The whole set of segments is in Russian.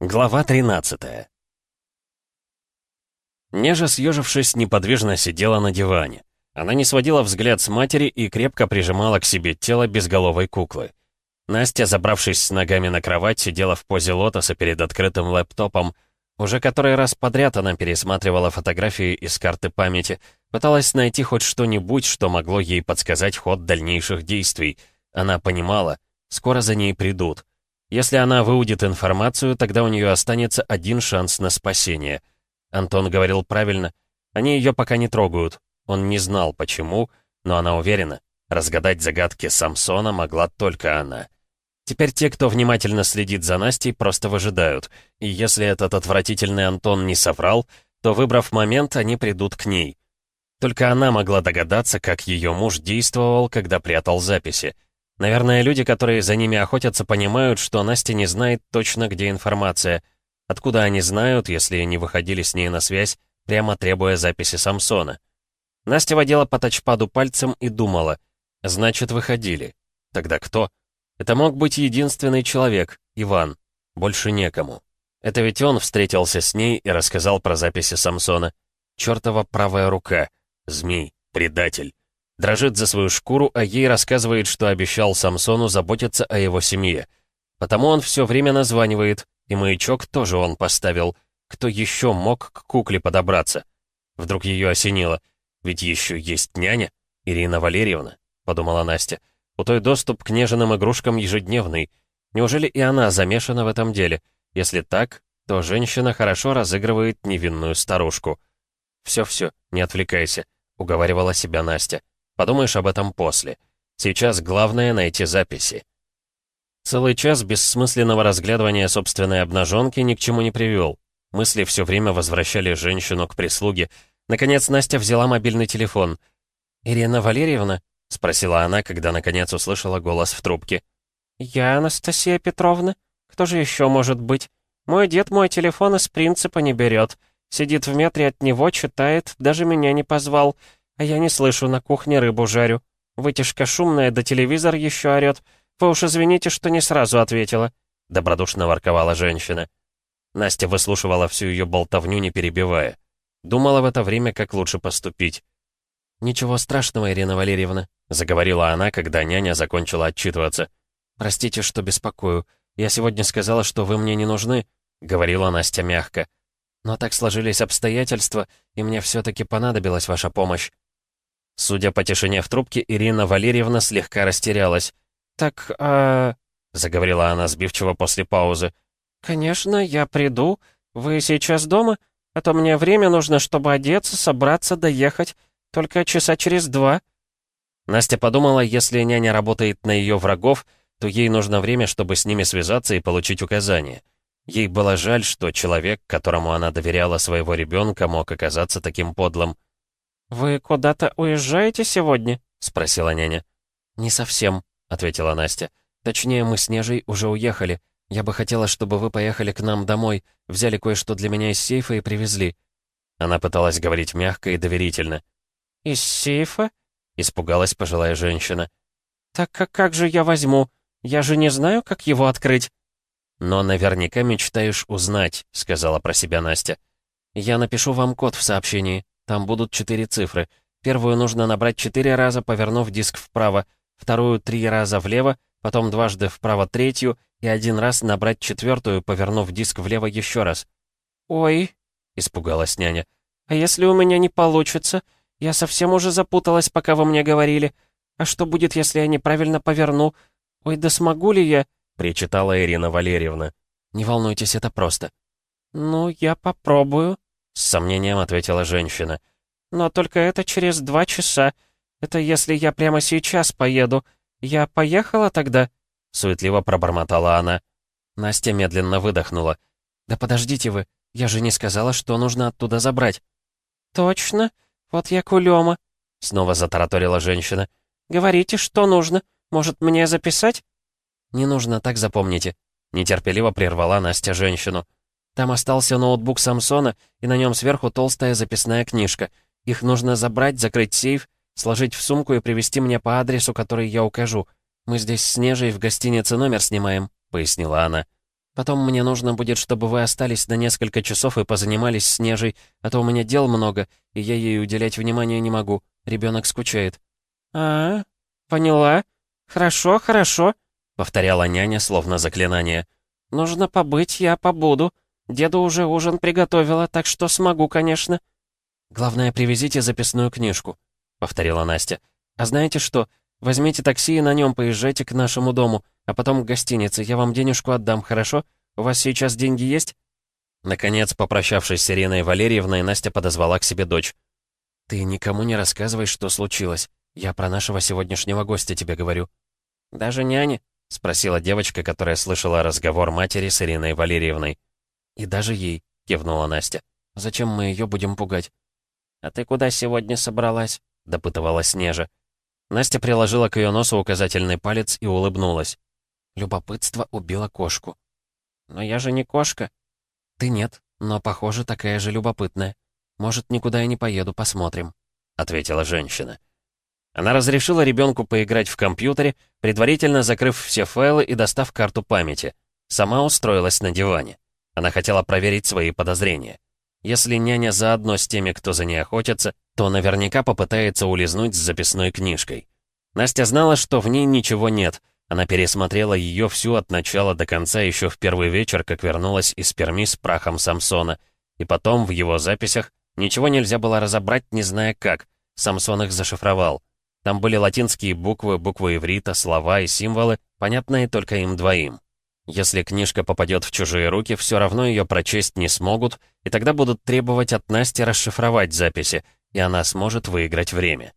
Глава 13 Нежа, съежившись, неподвижно сидела на диване. Она не сводила взгляд с матери и крепко прижимала к себе тело безголовой куклы. Настя, забравшись с ногами на кровать, сидела в позе лотоса перед открытым лэптопом. Уже который раз подряд она пересматривала фотографии из карты памяти, пыталась найти хоть что-нибудь, что могло ей подсказать ход дальнейших действий. Она понимала, скоро за ней придут. Если она выудит информацию, тогда у нее останется один шанс на спасение. Антон говорил правильно. Они ее пока не трогают. Он не знал, почему, но она уверена. Разгадать загадки Самсона могла только она. Теперь те, кто внимательно следит за Настей, просто выжидают. И если этот отвратительный Антон не соврал, то, выбрав момент, они придут к ней. Только она могла догадаться, как ее муж действовал, когда прятал записи. Наверное, люди, которые за ними охотятся, понимают, что Настя не знает точно, где информация. Откуда они знают, если не выходили с ней на связь, прямо требуя записи Самсона? Настя водила по тачпаду пальцем и думала. Значит, выходили. Тогда кто? Это мог быть единственный человек, Иван. Больше некому. Это ведь он встретился с ней и рассказал про записи Самсона. Чёртова правая рука. Змей. Предатель. Дрожит за свою шкуру, а ей рассказывает, что обещал Самсону заботиться о его семье. Потому он все время названивает, и маячок тоже он поставил. Кто еще мог к кукле подобраться? Вдруг ее осенило. Ведь еще есть няня, Ирина Валерьевна, подумала Настя. У той доступ к нежным игрушкам ежедневный. Неужели и она замешана в этом деле? Если так, то женщина хорошо разыгрывает невинную старушку. «Все-все, не отвлекайся», — уговаривала себя Настя. Подумаешь об этом после. Сейчас главное — найти записи. Целый час бессмысленного разглядывания собственной обнаженки ни к чему не привел. Мысли все время возвращали женщину к прислуге. Наконец Настя взяла мобильный телефон. «Ирина Валерьевна?» — спросила она, когда наконец услышала голос в трубке. «Я Анастасия Петровна. Кто же еще может быть? Мой дед мой телефон из принципа не берет. Сидит в метре от него, читает, даже меня не позвал. А я не слышу, на кухне рыбу жарю. Вытяжка шумная, да телевизор еще орёт. Вы уж извините, что не сразу ответила», — добродушно ворковала женщина. Настя выслушивала всю ее болтовню, не перебивая. Думала в это время, как лучше поступить. «Ничего страшного, Ирина Валерьевна», — заговорила она, когда няня закончила отчитываться. «Простите, что беспокою. Я сегодня сказала, что вы мне не нужны», — говорила Настя мягко. «Но так сложились обстоятельства, и мне все-таки понадобилась ваша помощь. Судя по тишине в трубке, Ирина Валерьевна слегка растерялась. «Так, а...» — заговорила она сбивчиво после паузы. «Конечно, я приду. Вы сейчас дома? А то мне время нужно, чтобы одеться, собраться, доехать. Только часа через два». Настя подумала, если няня работает на ее врагов, то ей нужно время, чтобы с ними связаться и получить указания. Ей было жаль, что человек, которому она доверяла своего ребенка, мог оказаться таким подлым. «Вы куда-то уезжаете сегодня?» — спросила няня. «Не совсем», — ответила Настя. «Точнее, мы с Нежей уже уехали. Я бы хотела, чтобы вы поехали к нам домой, взяли кое-что для меня из сейфа и привезли». Она пыталась говорить мягко и доверительно. «Из сейфа?» — испугалась пожилая женщина. «Так как, как же я возьму? Я же не знаю, как его открыть». «Но наверняка мечтаешь узнать», — сказала про себя Настя. «Я напишу вам код в сообщении». Там будут четыре цифры. Первую нужно набрать четыре раза, повернув диск вправо, вторую три раза влево, потом дважды вправо третью и один раз набрать четвертую, повернув диск влево еще раз. «Ой», — испугалась няня, — «а если у меня не получится? Я совсем уже запуталась, пока вы мне говорили. А что будет, если я неправильно поверну? Ой, да смогу ли я?» — причитала Ирина Валерьевна. «Не волнуйтесь, это просто». «Ну, я попробую», с сомнением ответила женщина. «Но только это через два часа. Это если я прямо сейчас поеду. Я поехала тогда?» Суетливо пробормотала она. Настя медленно выдохнула. «Да подождите вы, я же не сказала, что нужно оттуда забрать». «Точно? Вот я кулема», — снова затараторила женщина. «Говорите, что нужно. Может, мне записать?» «Не нужно, так запомните», — нетерпеливо прервала Настя женщину. Там остался ноутбук Самсона, и на нем сверху толстая записная книжка. Их нужно забрать, закрыть сейф, сложить в сумку и привезти мне по адресу, который я укажу. Мы здесь с Нежей в гостинице номер снимаем», — пояснила она. Потом мне нужно будет, чтобы вы остались на несколько часов и позанимались с Нежей, а то у меня дел много, и я ей уделять внимания не могу. Ребенок скучает». «А, -а поняла. Хорошо, хорошо», — повторяла няня, словно заклинание. «Нужно побыть, я побуду. Деду уже ужин приготовила, так что смогу, конечно». «Главное, привезите записную книжку», — повторила Настя. «А знаете что? Возьмите такси и на нем поезжайте к нашему дому, а потом к гостинице. Я вам денежку отдам, хорошо? У вас сейчас деньги есть?» Наконец, попрощавшись с Ириной Валерьевной, Настя подозвала к себе дочь. «Ты никому не рассказывай, что случилось. Я про нашего сегодняшнего гостя тебе говорю». «Даже няне?» — спросила девочка, которая слышала разговор матери с Ириной Валерьевной. «И даже ей», — кивнула Настя. «Зачем мы ее будем пугать?» «А ты куда сегодня собралась?» — допытывалась Нежа. Настя приложила к ее носу указательный палец и улыбнулась. Любопытство убило кошку. «Но я же не кошка». «Ты нет, но, похоже, такая же любопытная. Может, никуда и не поеду, посмотрим», — ответила женщина. Она разрешила ребенку поиграть в компьютере, предварительно закрыв все файлы и достав карту памяти. Сама устроилась на диване. Она хотела проверить свои подозрения. Если няня заодно с теми, кто за ней охотится, то наверняка попытается улизнуть с записной книжкой. Настя знала, что в ней ничего нет. Она пересмотрела ее всю от начала до конца еще в первый вечер, как вернулась из Перми с прахом Самсона. И потом в его записях ничего нельзя было разобрать, не зная как. Самсон их зашифровал. Там были латинские буквы, буквы иврита, слова и символы, понятные только им двоим. Если книжка попадет в чужие руки, все равно ее прочесть не смогут, и тогда будут требовать от Насти расшифровать записи, и она сможет выиграть время.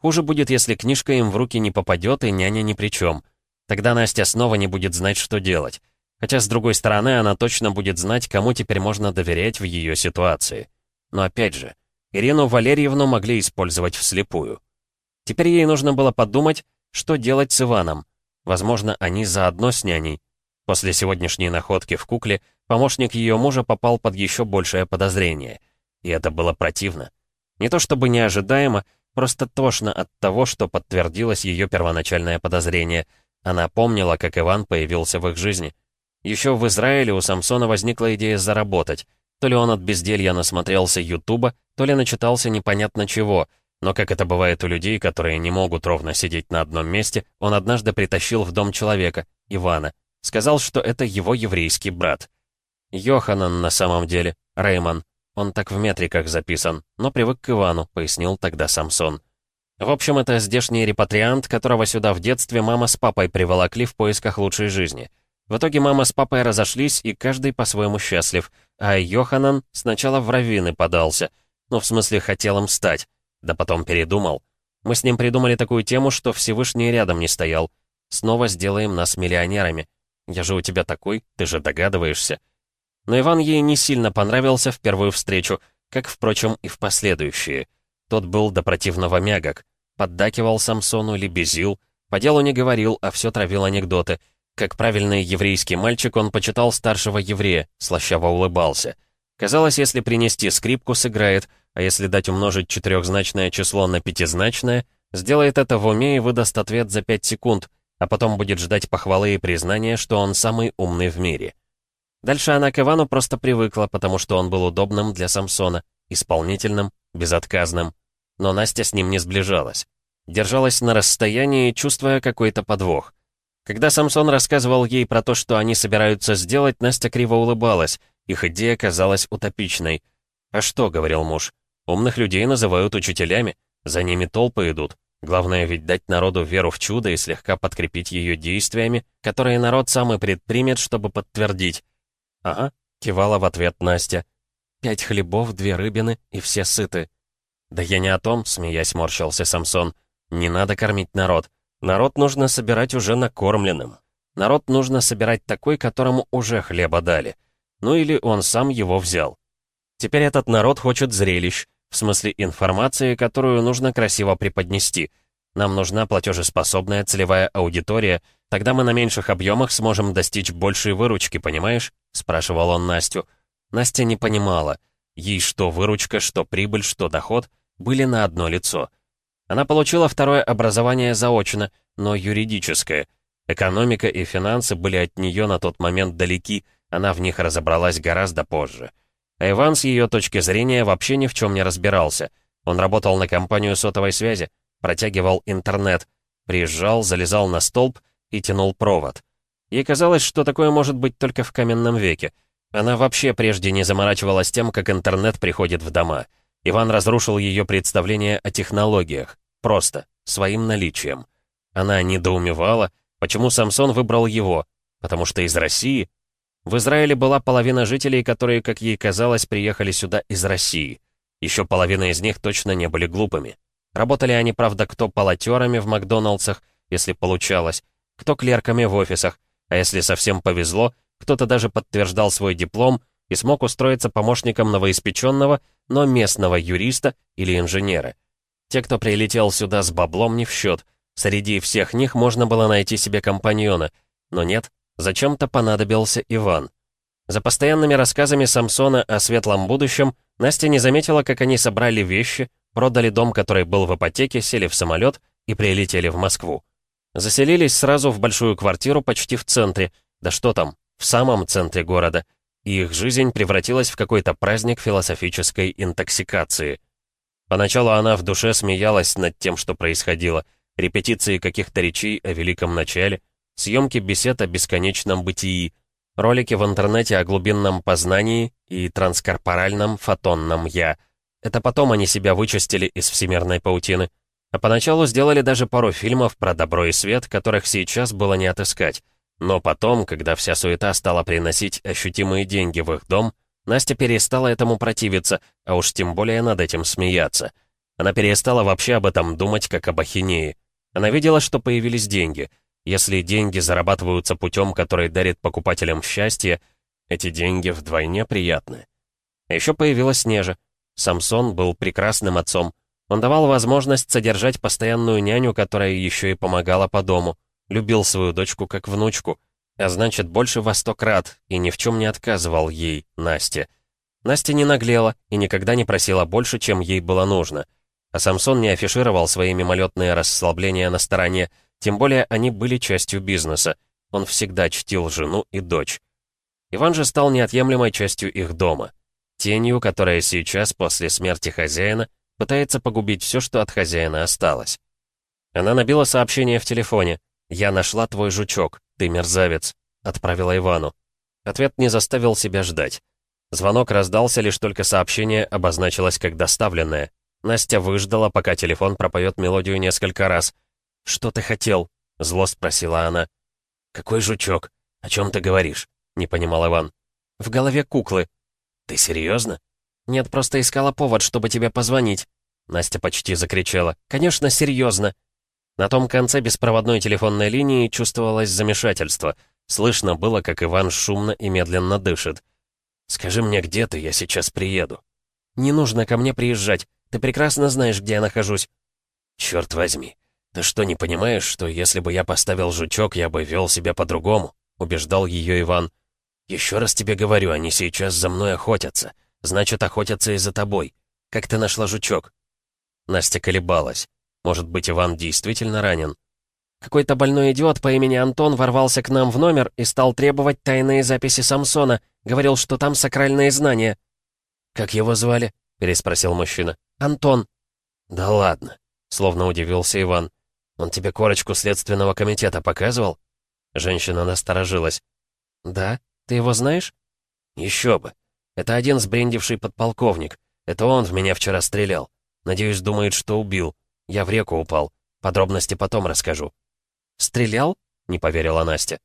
Хуже будет, если книжка им в руки не попадет, и няня ни при чем. Тогда Настя снова не будет знать, что делать. Хотя, с другой стороны, она точно будет знать, кому теперь можно доверять в ее ситуации. Но опять же, Ирину Валерьевну могли использовать вслепую. Теперь ей нужно было подумать, что делать с Иваном. Возможно, они заодно с няней, После сегодняшней находки в кукле помощник ее мужа попал под еще большее подозрение. И это было противно. Не то чтобы неожидаемо, просто тошно от того, что подтвердилось ее первоначальное подозрение. Она помнила, как Иван появился в их жизни. Еще в Израиле у Самсона возникла идея заработать. То ли он от безделья насмотрелся Ютуба, то ли начитался непонятно чего. Но как это бывает у людей, которые не могут ровно сидеть на одном месте, он однажды притащил в дом человека, Ивана. Сказал, что это его еврейский брат. Йоханан на самом деле, Рейман. Он так в метриках записан, но привык к Ивану, пояснил тогда Самсон. В общем, это здешний репатриант, которого сюда в детстве мама с папой приволокли в поисках лучшей жизни. В итоге мама с папой разошлись, и каждый по-своему счастлив, а Йоханан сначала в раввины подался. Ну, в смысле, хотел им стать. Да потом передумал. Мы с ним придумали такую тему, что Всевышний рядом не стоял. Снова сделаем нас миллионерами. Я же у тебя такой, ты же догадываешься. Но Иван ей не сильно понравился в первую встречу, как, впрочем, и в последующие. Тот был до противного мягок. Поддакивал Самсону, лебезил, по делу не говорил, а все травил анекдоты. Как правильный еврейский мальчик, он почитал старшего еврея, слащаво улыбался. Казалось, если принести скрипку, сыграет, а если дать умножить четырехзначное число на пятизначное, сделает это в уме и выдаст ответ за пять секунд — а потом будет ждать похвалы и признания, что он самый умный в мире. Дальше она к Ивану просто привыкла, потому что он был удобным для Самсона, исполнительным, безотказным. Но Настя с ним не сближалась. Держалась на расстоянии, чувствуя какой-то подвох. Когда Самсон рассказывал ей про то, что они собираются сделать, Настя криво улыбалась. Их идея казалась утопичной. «А что?» — говорил муж. «Умных людей называют учителями. За ними толпы идут. Главное ведь дать народу веру в чудо и слегка подкрепить ее действиями, которые народ сам и предпримет, чтобы подтвердить. «Ага», — кивала в ответ Настя. «Пять хлебов, две рыбины, и все сыты». «Да я не о том», — смеясь морщился Самсон. «Не надо кормить народ. Народ нужно собирать уже накормленным. Народ нужно собирать такой, которому уже хлеба дали. Ну или он сам его взял. Теперь этот народ хочет зрелищ, в смысле информации, которую нужно красиво преподнести. Нам нужна платежеспособная целевая аудитория, тогда мы на меньших объемах сможем достичь большей выручки, понимаешь?» — спрашивал он Настю. Настя не понимала. Ей что выручка, что прибыль, что доход были на одно лицо. Она получила второе образование заочно, но юридическое. Экономика и финансы были от нее на тот момент далеки, Она в них разобралась гораздо позже. А Иван, с ее точки зрения, вообще ни в чем не разбирался. Он работал на компанию сотовой связи, протягивал интернет, приезжал, залезал на столб и тянул провод. Ей казалось, что такое может быть только в каменном веке. Она вообще прежде не заморачивалась тем, как интернет приходит в дома. Иван разрушил ее представление о технологиях. Просто, своим наличием. Она недоумевала, почему Самсон выбрал его, потому что из России. В Израиле была половина жителей, которые, как ей казалось, приехали сюда из России. Еще половина из них точно не были глупыми. Работали они, правда, кто полотерами в Макдоналдсах, если получалось, кто клерками в офисах, а если совсем повезло, кто-то даже подтверждал свой диплом и смог устроиться помощником новоиспеченного, но местного юриста или инженера. Те, кто прилетел сюда с баблом, не в счет. Среди всех них можно было найти себе компаньона. Но нет, зачем-то понадобился Иван. За постоянными рассказами Самсона о светлом будущем Настя не заметила, как они собрали вещи, продали дом, который был в ипотеке, сели в самолет и прилетели в Москву. Заселились сразу в большую квартиру почти в центре, да что там, в самом центре города, и их жизнь превратилась в какой-то праздник философической интоксикации. Поначалу она в душе смеялась над тем, что происходило, репетиции каких-то речей о великом начале, съемки бесед о бесконечном бытии, ролики в интернете о глубинном познании и транскорпоральном фотонном «я». Это потом они себя вычистили из всемирной паутины. А поначалу сделали даже пару фильмов про добро и свет, которых сейчас было не отыскать. Но потом, когда вся суета стала приносить ощутимые деньги в их дом, Настя перестала этому противиться, а уж тем более над этим смеяться. Она перестала вообще об этом думать, как об ахинее. Она видела, что появились деньги. Если деньги зарабатываются путем, который дарит покупателям счастье, эти деньги вдвойне приятны. Еще появилась Снежа. Самсон был прекрасным отцом. Он давал возможность содержать постоянную няню, которая еще и помогала по дому. Любил свою дочку как внучку. А значит, больше во сто крат, и ни в чем не отказывал ей, Насте. Настя не наглела и никогда не просила больше, чем ей было нужно. А Самсон не афишировал свои мимолетные расслабления на стороне, тем более они были частью бизнеса. Он всегда чтил жену и дочь. Иван же стал неотъемлемой частью их дома. Тенью, которая сейчас, после смерти хозяина, пытается погубить все, что от хозяина осталось. Она набила сообщение в телефоне. «Я нашла твой жучок, ты мерзавец», — отправила Ивану. Ответ не заставил себя ждать. Звонок раздался, лишь только сообщение обозначилось как доставленное. Настя выждала, пока телефон пропоет мелодию несколько раз. «Что ты хотел?» — зло спросила она. «Какой жучок? О чем ты говоришь?» — не понимал Иван. «В голове куклы». «Ты серьезно?» «Нет, просто искала повод, чтобы тебе позвонить». Настя почти закричала. «Конечно, серьезно». На том конце беспроводной телефонной линии чувствовалось замешательство. Слышно было, как Иван шумно и медленно дышит. «Скажи мне, где ты, я сейчас приеду». «Не нужно ко мне приезжать. Ты прекрасно знаешь, где я нахожусь». «Черт возьми. Ты что, не понимаешь, что если бы я поставил жучок, я бы вел себя по-другому?» — убеждал ее Иван. «Еще раз тебе говорю, они сейчас за мной охотятся. Значит, охотятся и за тобой. Как ты нашла жучок?» Настя колебалась. Может быть, Иван действительно ранен? Какой-то больной идиот по имени Антон ворвался к нам в номер и стал требовать тайные записи Самсона. Говорил, что там сакральные знания. «Как его звали?» — переспросил мужчина. «Антон». «Да ладно», — словно удивился Иван. «Он тебе корочку следственного комитета показывал?» Женщина насторожилась. «Да? Ты его знаешь?» «Еще бы. Это один сбрендивший подполковник. Это он в меня вчера стрелял. Надеюсь, думает, что убил. Я в реку упал. Подробности потом расскажу». «Стрелял?» — не поверила Настя.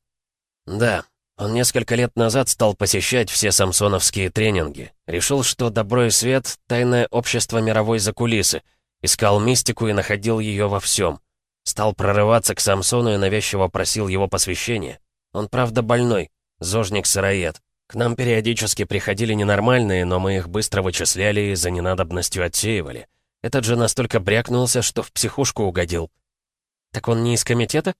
«Да. Он несколько лет назад стал посещать все самсоновские тренинги. Решил, что добро и свет — тайное общество мировой закулисы. Искал мистику и находил ее во всем. Стал прорываться к Самсону и навязчиво просил его посвящения. Он, правда, больной. Зожник-сыроед. К нам периодически приходили ненормальные, но мы их быстро вычисляли и за ненадобностью отсеивали. Этот же настолько брякнулся, что в психушку угодил. Так он не из комитета?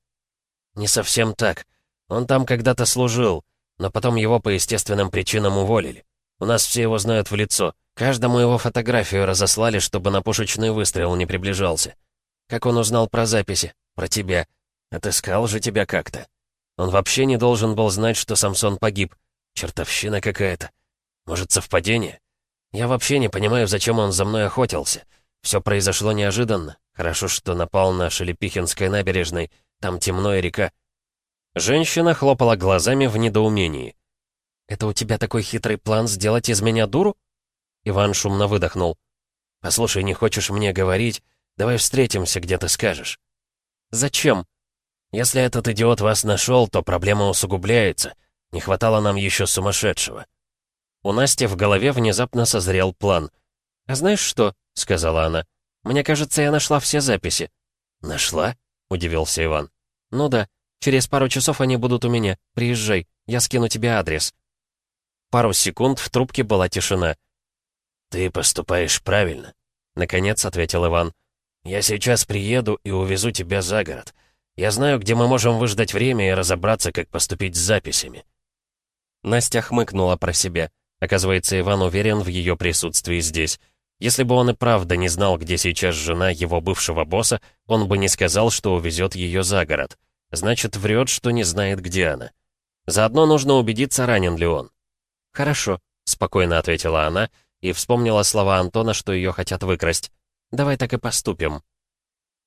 Не совсем так. Он там когда-то служил, но потом его по естественным причинам уволили. У нас все его знают в лицо. Каждому его фотографию разослали, чтобы на пушечный выстрел не приближался. Как он узнал про записи? Про тебя? Отыскал же тебя как-то. Он вообще не должен был знать, что Самсон погиб. Чертовщина какая-то. Может, совпадение? Я вообще не понимаю, зачем он за мной охотился. Все произошло неожиданно. Хорошо, что напал на Шелепихинской набережной. Там темно и река. Женщина хлопала глазами в недоумении. «Это у тебя такой хитрый план сделать из меня дуру?» Иван шумно выдохнул. «Послушай, не хочешь мне говорить? Давай встретимся, где ты скажешь». «Зачем?» «Если этот идиот вас нашел, то проблема усугубляется. Не хватало нам еще сумасшедшего». У Насти в голове внезапно созрел план. «А знаешь что?» — сказала она. «Мне кажется, я нашла все записи». «Нашла?» — удивился Иван. «Ну да. Через пару часов они будут у меня. Приезжай. Я скину тебе адрес». Пару секунд в трубке была тишина. «Ты поступаешь правильно», — наконец ответил Иван. «Я сейчас приеду и увезу тебя за город. Я знаю, где мы можем выждать время и разобраться, как поступить с записями». Настя хмыкнула про себя. Оказывается, Иван уверен в ее присутствии здесь. Если бы он и правда не знал, где сейчас жена его бывшего босса, он бы не сказал, что увезет ее за город. Значит, врет, что не знает, где она. Заодно нужно убедиться, ранен ли он. «Хорошо», — спокойно ответила она и вспомнила слова Антона, что ее хотят выкрасть. «Давай так и поступим».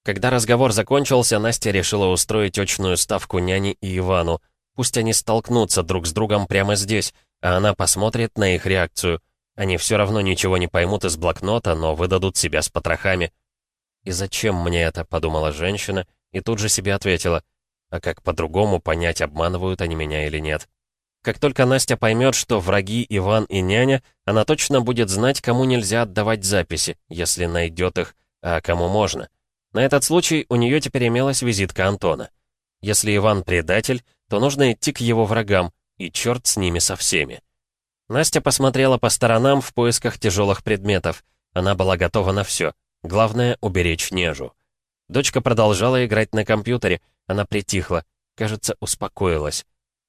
Когда разговор закончился, Настя решила устроить очную ставку няне и Ивану. Пусть они столкнутся друг с другом прямо здесь, а она посмотрит на их реакцию. Они все равно ничего не поймут из блокнота, но выдадут себя с потрохами. «И зачем мне это?» — подумала женщина, и тут же себе ответила. «А как по-другому понять, обманывают они меня или нет?» Как только Настя поймет, что враги Иван и няня, она точно будет знать, кому нельзя отдавать записи, если найдет их, а кому можно. На этот случай у нее теперь имелась визитка Антона. Если Иван предатель, то нужно идти к его врагам, и черт с ними со всеми. Настя посмотрела по сторонам в поисках тяжелых предметов. Она была готова на все. Главное — уберечь Нежу. Дочка продолжала играть на компьютере. Она притихла. Кажется, успокоилась.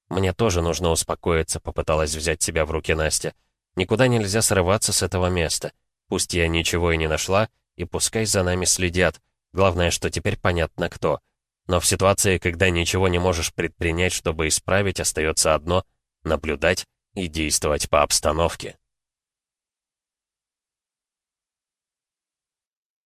«Мне тоже нужно успокоиться», — попыталась взять себя в руки Настя. «Никуда нельзя срываться с этого места. Пусть я ничего и не нашла, и пускай за нами следят. Главное, что теперь понятно кто. Но в ситуации, когда ничего не можешь предпринять, чтобы исправить, остается одно — наблюдать и действовать по обстановке.